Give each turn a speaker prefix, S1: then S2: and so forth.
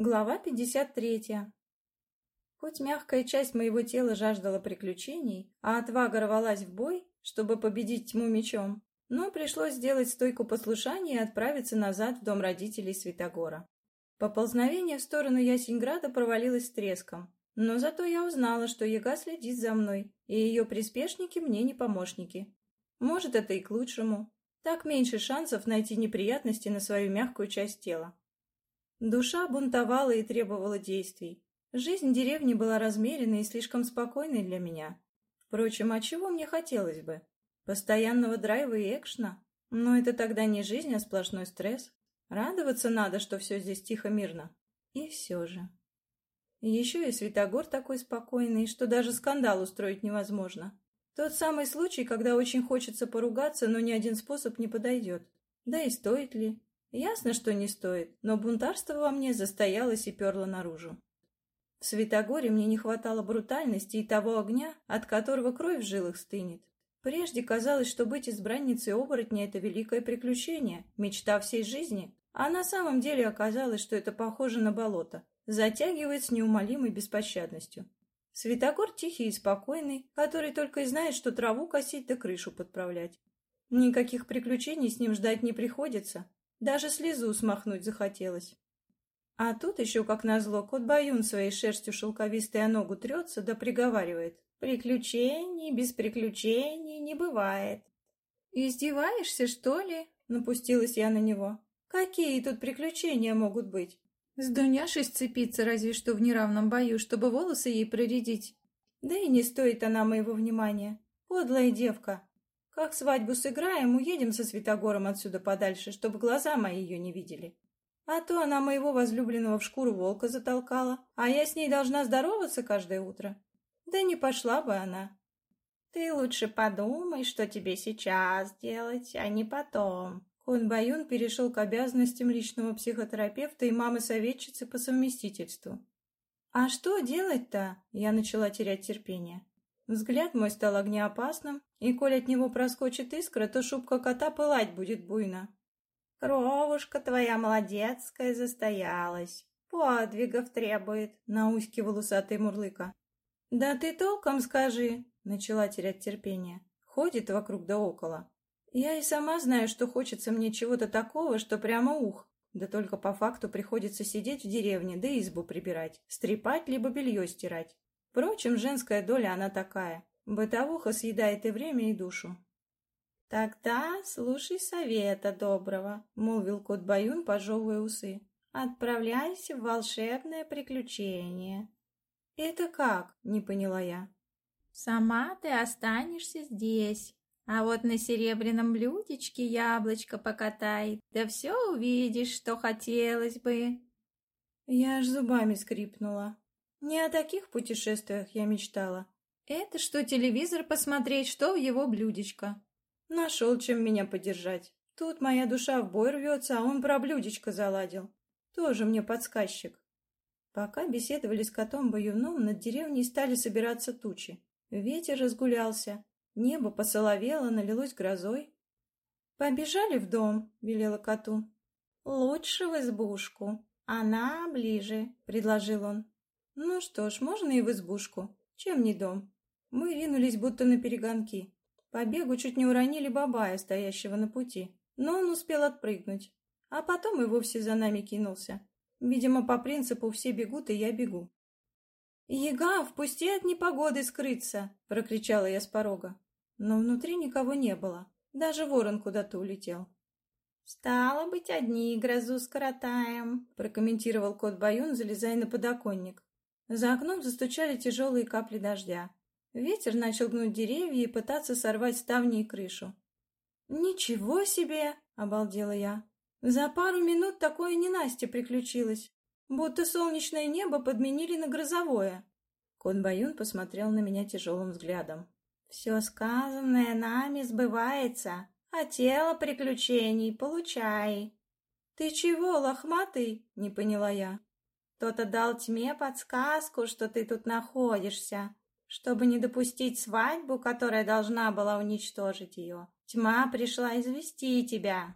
S1: Глава 53. Хоть мягкая часть моего тела жаждала приключений, а отвага рвалась в бой, чтобы победить тьму мечом, но пришлось сделать стойку послушания и отправиться назад в дом родителей Святогора. Поползновение в сторону Ясеньграда провалилось с треском, но зато я узнала, что Яга следит за мной, и ее приспешники мне не помощники. Может, это и к лучшему. Так меньше шансов найти неприятности на свою мягкую часть тела. Душа бунтовала и требовала действий. Жизнь деревни была размеренной и слишком спокойной для меня. Впрочем, а чего мне хотелось бы? Постоянного драйва и экшна? Но это тогда не жизнь, а сплошной стресс. Радоваться надо, что все здесь тихо-мирно. И все же. Еще и Святогор такой спокойный, что даже скандал устроить невозможно. Тот самый случай, когда очень хочется поругаться, но ни один способ не подойдет. Да и стоит ли? Ясно, что не стоит, но бунтарство во мне застоялось и перло наружу. В Святогоре мне не хватало брутальности и того огня, от которого кровь в жилах стынет. Прежде казалось, что быть избранницей оборотня — это великое приключение, мечта всей жизни, а на самом деле оказалось, что это похоже на болото, затягивает с неумолимой беспощадностью. Святогор тихий и спокойный, который только и знает, что траву косить да крышу подправлять. Никаких приключений с ним ждать не приходится, даже слезу смахнуть захотелось. А тут еще, как назло, кот Баюн своей шерстью шелковистой о ногу трется да приговаривает. Приключений без приключений не бывает. «Издеваешься, что ли?» — напустилась я на него. «Какие тут приключения могут быть? С Дуняшей сцепиться разве что в неравном бою, чтобы волосы ей проредить. Да и не стоит она моего внимания. Подлая девка. Как свадьбу сыграем, уедем со Святогором отсюда подальше, чтобы глаза мои ее не видели. А то она моего возлюбленного в шкуру волка затолкала, а я с ней должна здороваться каждое утро. Да не пошла бы она. Ты лучше подумай, что тебе сейчас делать, а не потом. Хон Баюн перешел к обязанностям личного психотерапевта и мамы-советчицы по совместительству. «А что делать-то?» Я начала терять терпение. Взгляд мой стал огнеопасным, и коль от него проскочит искра, то шубка кота пылать будет буйно. «Кровушка твоя молодецкая застоялась, подвигов требует», — наускивал усатый мурлыка. «Да ты толком скажи», — начала терять терпение. Ходит вокруг да около. Я и сама знаю, что хочется мне чего-то такого, что прямо ух. Да только по факту приходится сидеть в деревне, да избу прибирать, стрепать либо белье стирать. Впрочем, женская доля она такая. Бытовуха съедает и время, и душу. «Тогда слушай совета доброго», — молвил кот Баюн, пожевывая усы. «Отправляйся в волшебное приключение». «Это как?» — не поняла я. «Сама ты останешься здесь, а вот на серебряном блюдечке яблочко покатай, да все увидишь, что хотелось бы». Я аж зубами скрипнула. Не о таких путешествиях я мечтала. Это что телевизор посмотреть, что в его блюдечко. Нашел, чем меня поддержать. Тут моя душа в бой рвется, а он про блюдечко заладил. Тоже мне подсказчик. Пока беседовали с котом-баюном, над деревней стали собираться тучи. Ветер разгулялся, небо посоловело, налилось грозой. «Побежали в дом», — велела коту. «Лучше в избушку. Она ближе», — предложил он. Ну что ж, можно и в избушку. Чем не дом? Мы ринулись будто на перегонки. По бегу чуть не уронили бабая, стоящего на пути. Но он успел отпрыгнуть. А потом и вовсе за нами кинулся. Видимо, по принципу «все бегут, и я бегу». «Яга, впусти от непогоды скрыться!» — прокричала я с порога. Но внутри никого не было. Даже ворон куда-то улетел. «Стало быть, одни грозу скоротаем», — прокомментировал кот Баюн, залезая на подоконник. За окном застучали тяжелые капли дождя. Ветер начал гнуть деревья и пытаться сорвать ставни и крышу. «Ничего себе!» — обалдела я. «За пару минут такое ненастье приключилось, будто солнечное небо подменили на грозовое». Кот посмотрел на меня тяжелым взглядом. «Все сказанное нами сбывается, а тело приключений получай». «Ты чего, лохматый?» — не поняла я. Кто-то дал тьме подсказку, что ты тут находишься, чтобы не допустить свадьбу, которая должна была уничтожить ее. Тьма пришла извести тебя.